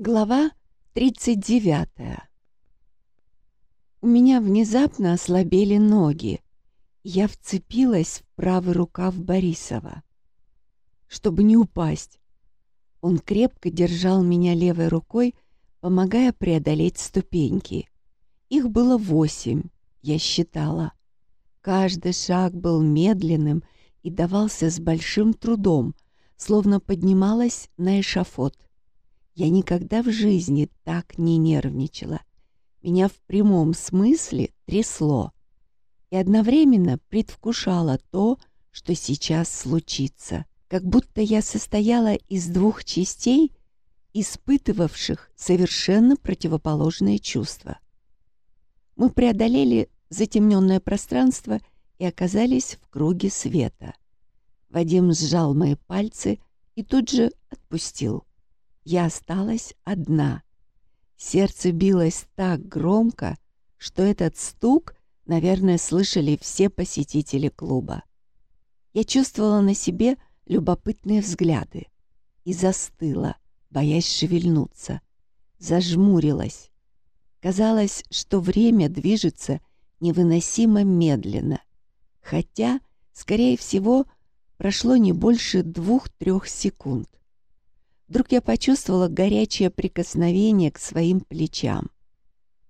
Глава 39 У меня внезапно ослабели ноги. Я вцепилась в правый рукав Борисова, чтобы не упасть. Он крепко держал меня левой рукой, помогая преодолеть ступеньки. Их было восемь, я считала. Каждый шаг был медленным и давался с большим трудом, словно поднималась на эшафот. Я никогда в жизни так не нервничала. Меня в прямом смысле трясло. И одновременно предвкушала то, что сейчас случится. Как будто я состояла из двух частей, испытывавших совершенно противоположные чувства. Мы преодолели затемненное пространство и оказались в круге света. Вадим сжал мои пальцы и тут же отпустил я осталась одна. Сердце билось так громко, что этот стук, наверное, слышали все посетители клуба. Я чувствовала на себе любопытные взгляды и застыла, боясь шевельнуться. Зажмурилась. Казалось, что время движется невыносимо медленно, хотя, скорее всего, прошло не больше двух-трех секунд. Вдруг я почувствовала горячее прикосновение к своим плечам.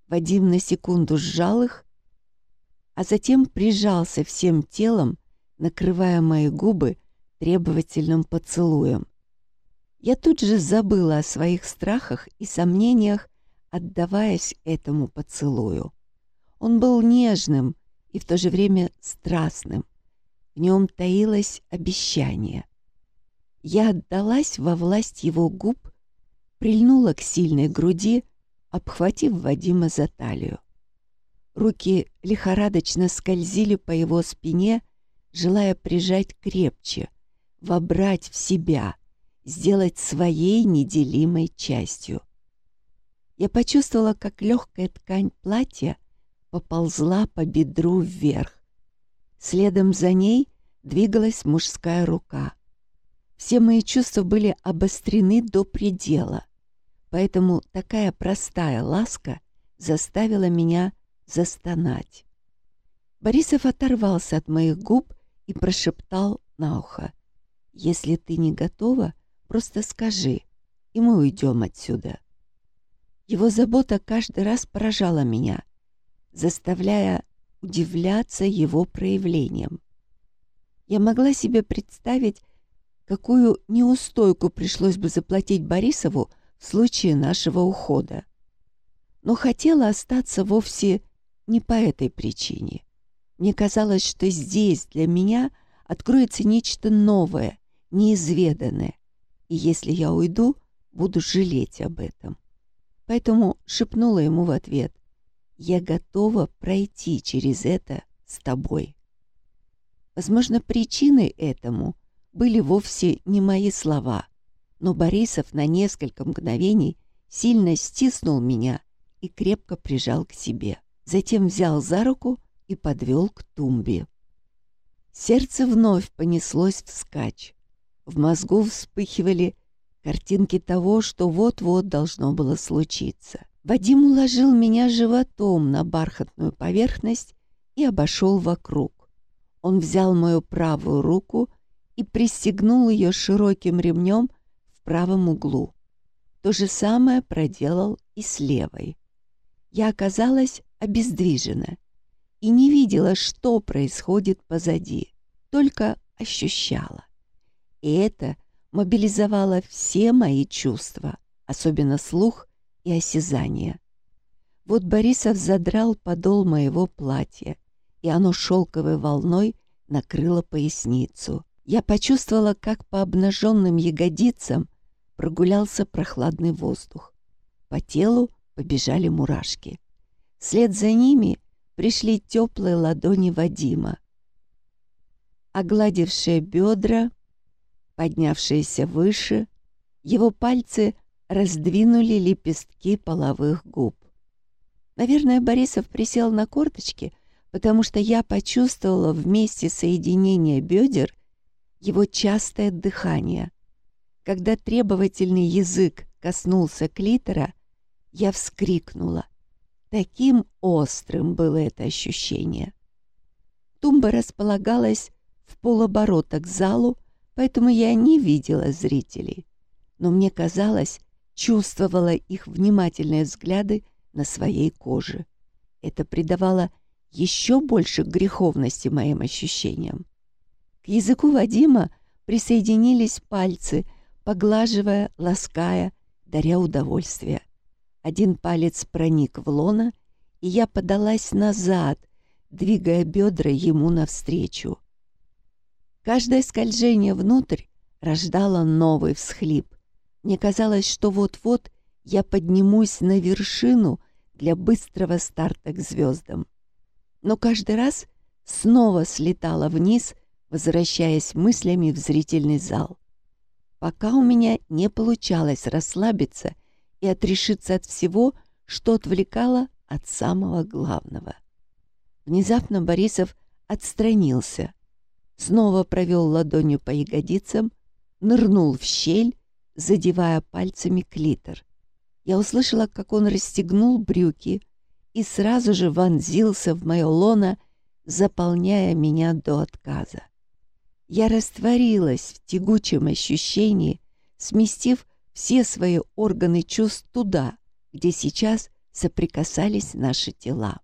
Вадим на секунду сжал их, а затем прижался всем телом, накрывая мои губы требовательным поцелуем. Я тут же забыла о своих страхах и сомнениях, отдаваясь этому поцелую. Он был нежным и в то же время страстным. В нем таилось обещание. Я отдалась во власть его губ, прильнула к сильной груди, обхватив Вадима за талию. Руки лихорадочно скользили по его спине, желая прижать крепче, вобрать в себя, сделать своей неделимой частью. Я почувствовала, как легкая ткань платья поползла по бедру вверх. Следом за ней двигалась мужская рука. Все мои чувства были обострены до предела, поэтому такая простая ласка заставила меня застонать. Борисов оторвался от моих губ и прошептал на ухо. «Если ты не готова, просто скажи, и мы уйдем отсюда». Его забота каждый раз поражала меня, заставляя удивляться его проявлением. Я могла себе представить, какую неустойку пришлось бы заплатить Борисову в случае нашего ухода. Но хотела остаться вовсе не по этой причине. Мне казалось, что здесь для меня откроется нечто новое, неизведанное, и если я уйду, буду жалеть об этом. Поэтому шепнула ему в ответ, «Я готова пройти через это с тобой». Возможно, причиной этому — были вовсе не мои слова, но Борисов на несколько мгновений сильно стиснул меня и крепко прижал к себе. Затем взял за руку и подвел к тумбе. Сердце вновь понеслось вскачь. В мозгу вспыхивали картинки того, что вот-вот должно было случиться. Вадим уложил меня животом на бархатную поверхность и обошел вокруг. Он взял мою правую руку и пристегнул ее широким ремнем в правом углу. То же самое проделал и с левой. Я оказалась обездвижена и не видела, что происходит позади, только ощущала. И это мобилизовало все мои чувства, особенно слух и осязание. Вот Борисов задрал подол моего платья, и оно шелковой волной накрыло поясницу. Я почувствовала, как по обнаженным ягодицам прогулялся прохладный воздух. По телу побежали мурашки. Вслед за ними пришли теплые ладони Вадима, огладившие бедра, поднявшиеся выше, его пальцы раздвинули лепестки половых губ. Наверное, Борисов присел на корточки, потому что я почувствовала вместе соединения бедер его частое дыхание. Когда требовательный язык коснулся клитора, я вскрикнула. Таким острым было это ощущение. Тумба располагалась в полоборота к залу, поэтому я не видела зрителей. Но мне казалось, чувствовала их внимательные взгляды на своей коже. Это придавало еще больше греховности моим ощущениям. Языку Вадима присоединились пальцы, поглаживая, лаская, даря удовольствие. Один палец проник в лона, и я подалась назад, двигая бедра ему навстречу. Каждое скольжение внутрь рождало новый всхлип. Мне казалось, что вот-вот я поднимусь на вершину для быстрого старта к звездам. Но каждый раз снова слетала вниз, возвращаясь мыслями в зрительный зал. Пока у меня не получалось расслабиться и отрешиться от всего, что отвлекало от самого главного. Внезапно Борисов отстранился, снова провел ладонью по ягодицам, нырнул в щель, задевая пальцами клитор. Я услышала, как он расстегнул брюки и сразу же вонзился в мое лоно, заполняя меня до отказа. Я растворилась в тягучем ощущении, сместив все свои органы чувств туда, где сейчас соприкасались наши тела.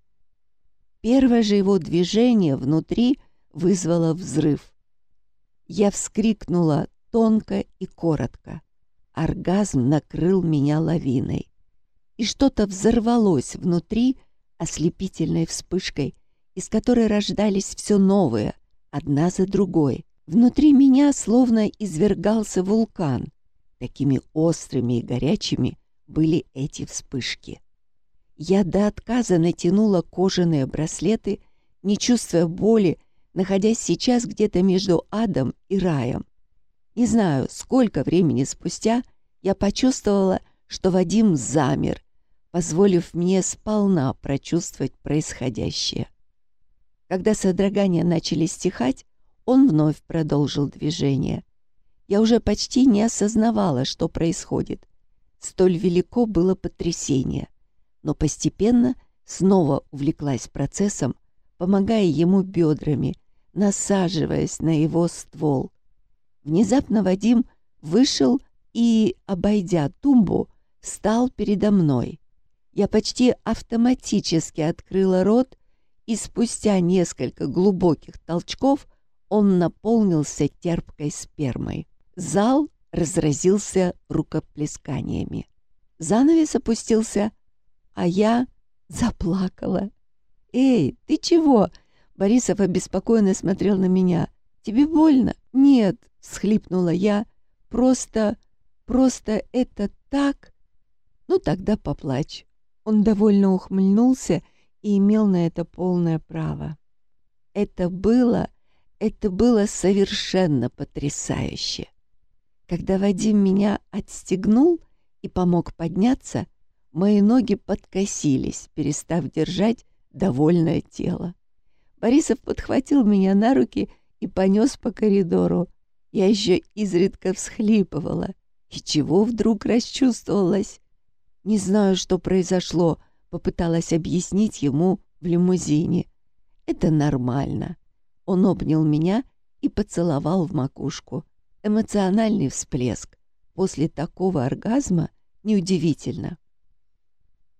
Первое же его движение внутри вызвало взрыв. Я вскрикнула тонко и коротко. Оргазм накрыл меня лавиной. И что-то взорвалось внутри ослепительной вспышкой, из которой рождались все новые, одна за другой. Внутри меня словно извергался вулкан. Такими острыми и горячими были эти вспышки. Я до отказа натянула кожаные браслеты, не чувствуя боли, находясь сейчас где-то между адом и раем. Не знаю, сколько времени спустя я почувствовала, что Вадим замер, позволив мне сполна прочувствовать происходящее. Когда содрогания начали стихать, он вновь продолжил движение. Я уже почти не осознавала, что происходит. Столь велико было потрясение. Но постепенно снова увлеклась процессом, помогая ему бедрами, насаживаясь на его ствол. Внезапно Вадим вышел и, обойдя тумбу, встал передо мной. Я почти автоматически открыла рот, и спустя несколько глубоких толчков он наполнился терпкой спермой. Зал разразился рукоплесканиями. Занавес опустился, а я заплакала. «Эй, ты чего?» Борисов обеспокоенно смотрел на меня. «Тебе больно?» «Нет», — схлипнула я. «Просто, просто это так...» «Ну, тогда поплачь». Он довольно ухмыльнулся и имел на это полное право. Это было это было совершенно потрясающе. Когда Вадим меня отстегнул и помог подняться, мои ноги подкосились, перестав держать довольное тело. Борисов подхватил меня на руки и понес по коридору. Я еще изредка всхлипывала. И чего вдруг расчувствовалась? Не знаю, что произошло, попыталась объяснить ему в лимузине. Это нормально. Он обнял меня и поцеловал в макушку. Эмоциональный всплеск. После такого оргазма неудивительно.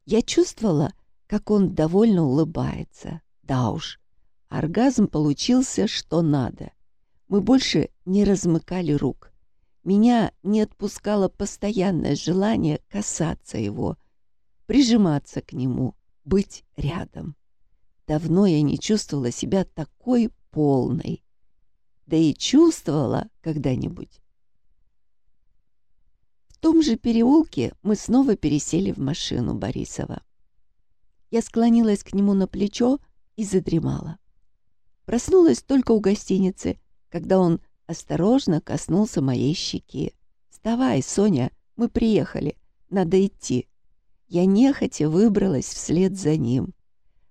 Я чувствовала, как он довольно улыбается. Да уж, оргазм получился что надо. Мы больше не размыкали рук. Меня не отпускало постоянное желание касаться его, прижиматься к нему, быть рядом. Давно я не чувствовала себя такой полной. Да и чувствовала когда-нибудь. В том же переулке мы снова пересели в машину Борисова. Я склонилась к нему на плечо и задремала. Проснулась только у гостиницы, когда он осторожно коснулся моей щеки. «Вставай, Соня, мы приехали, надо идти». Я нехотя выбралась вслед за ним.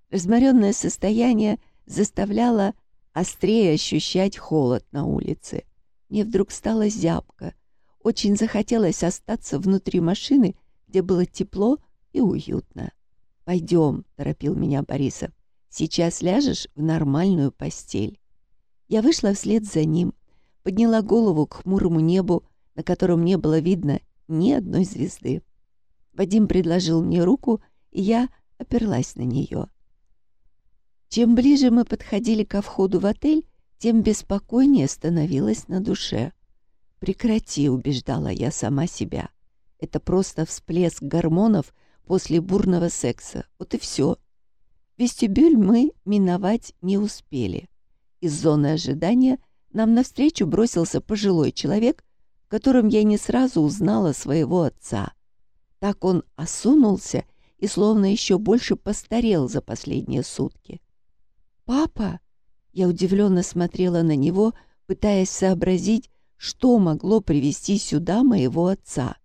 Разморенное состояние заставляло острее ощущать холод на улице. Мне вдруг стало зябко. очень захотелось остаться внутри машины, где было тепло и уютно. «Пойдем», — торопил меня Борисов. «Сейчас ляжешь в нормальную постель». Я вышла вслед за ним, подняла голову к хмурому небу, на котором не было видно ни одной звезды. Вадим предложил мне руку, и я оперлась на нее. Чем ближе мы подходили ко входу в отель, тем беспокойнее становилось на душе. «Прекрати», — убеждала я сама себя. «Это просто всплеск гормонов после бурного секса. Вот и все». Вестибюль мы миновать не успели. Из зоны ожидания нам навстречу бросился пожилой человек, в котором я не сразу узнала своего отца. Так он осунулся и словно еще больше постарел за последние сутки. Я удивленно смотрела на него, пытаясь сообразить, что могло привести сюда моего отца.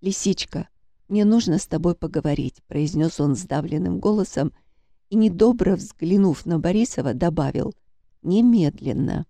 «Лисичка, мне нужно с тобой поговорить», — произнес он сдавленным голосом и, недобро взглянув на Борисова, добавил «немедленно».